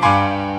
Música